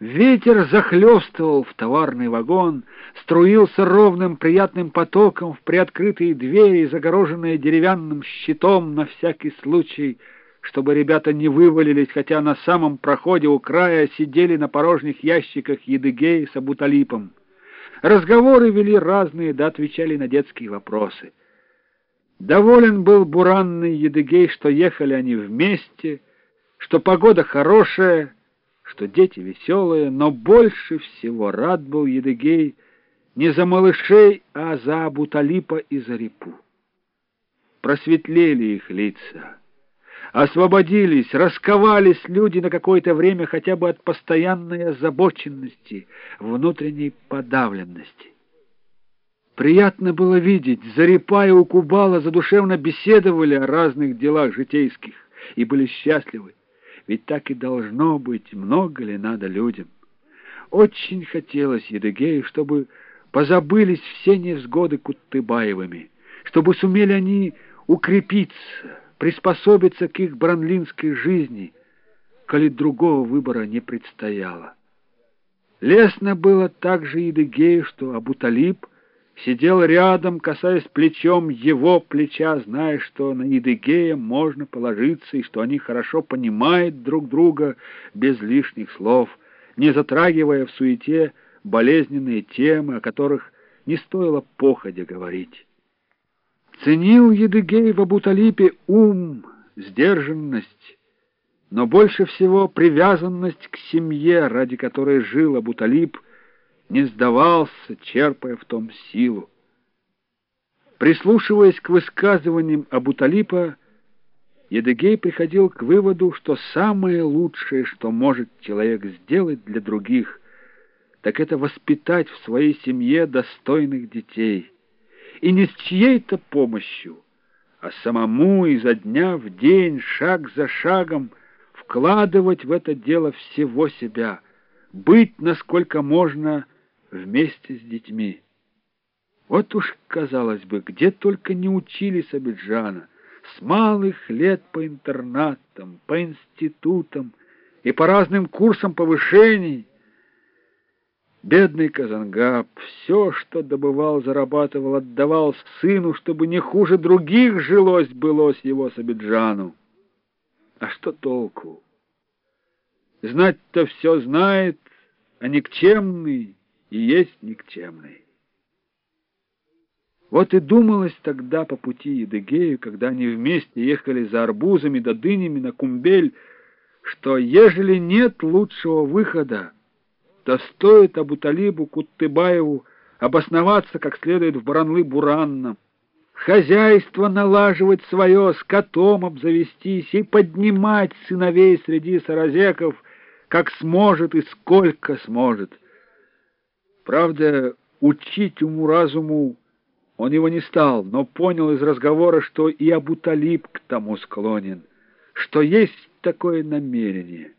Ветер захлестывал в товарный вагон, струился ровным приятным потоком в приоткрытые двери, загороженные деревянным щитом на всякий случай, чтобы ребята не вывалились, хотя на самом проходе у края сидели на порожних ящиках Едыгей с Абуталипом. Разговоры вели разные, да отвечали на детские вопросы. Доволен был буранный Едыгей, что ехали они вместе, что погода хорошая, что дети веселые, но больше всего рад был Едыгей не за малышей, а за Абуталипа и за Репу. Просветлели их лица, освободились, расковались люди на какое-то время хотя бы от постоянной озабоченности, внутренней подавленности. Приятно было видеть, Зарипа и Укубала задушевно беседовали о разных делах житейских и были счастливы. Ведь так и должно быть, много ли надо людям. Очень хотелось Едыгею, чтобы позабылись все невзгоды Куттыбаевыми, чтобы сумели они укрепиться, приспособиться к их бранлинской жизни, коли другого выбора не предстояло. Лестно было также Едыгею, что Абуталиб — сидел рядом, касаясь плечом его плеча, зная, что на Едыгея можно положиться и что они хорошо понимают друг друга без лишних слов, не затрагивая в суете болезненные темы, о которых не стоило походя говорить. Ценил Едыгей в Абуталипе ум, сдержанность, но больше всего привязанность к семье, ради которой жил Абуталип, не сдавался, черпая в том силу. Прислушиваясь к высказываниям Абуталипа, Едыгей приходил к выводу, что самое лучшее, что может человек сделать для других, так это воспитать в своей семье достойных детей. И не с чьей-то помощью, а самому изо дня в день, шаг за шагом, вкладывать в это дело всего себя, быть, насколько можно, вместе с детьми. Вот уж, казалось бы, где только не учились Абиджана, с малых лет по интернатам, по институтам и по разным курсам повышений. Бедный Казангаб все, что добывал, зарабатывал, отдавал сыну, чтобы не хуже других жилось былось его Сабиджану. А что толку? Знать-то все знает, а никчемный и есть никчемный. Вот и думалось тогда по пути Едыгею, когда они вместе ехали за арбузами да дынями на Кумбель, что ежели нет лучшего выхода, то стоит Абуталибу Куттыбаеву обосноваться как следует в Баранлы-Буранном, хозяйство налаживать свое, с котом обзавестись и поднимать сыновей среди саразеков, как сможет и сколько сможет — Правда, учить уму-разуму он его не стал, но понял из разговора, что и Абуталиб к тому склонен, что есть такое намерение.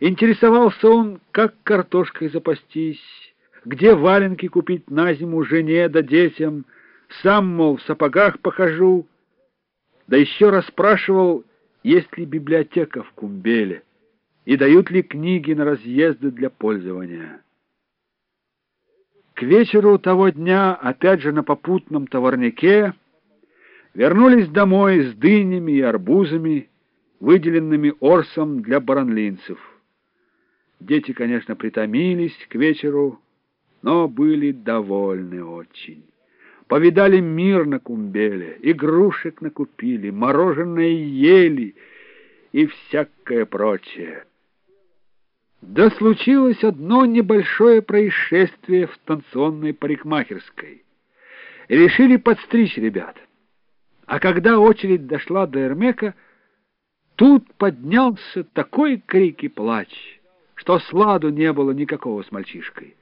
Интересовался он, как картошкой запастись, где валенки купить на зиму жене да детям, сам, мол, в сапогах похожу, да еще расспрашивал, есть ли библиотека в Кумбеле и дают ли книги на разъезды для пользования. К вечеру того дня, опять же на попутном товарнике, вернулись домой с дынями и арбузами, выделенными орсом для баранлинцев. Дети, конечно, притомились к вечеру, но были довольны очень. Повидали мир на Кумбеле, игрушек накупили, мороженое ели и всякое прочее. Да случилось одно небольшое происшествие в станционной парикмахерской. Решили подстричь ребят. А когда очередь дошла до Эрмека, тут поднялся такой крик и плач, что сладу не было никакого с мальчишкой.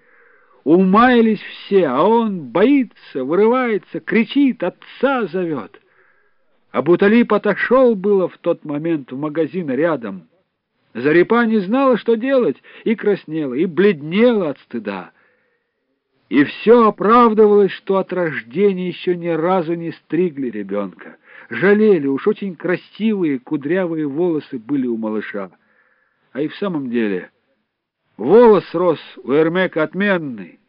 Умаялись все, а он боится, вырывается, кричит, отца зовет. А Буталип отошел было в тот момент в магазин рядом — Зарипа не знала, что делать, и краснела, и бледнела от стыда. И все оправдывалось, что от рождения еще ни разу не стригли ребенка. Жалели, уж очень красивые кудрявые волосы были у малыша. А и в самом деле Волос рос у Эрмека отменный,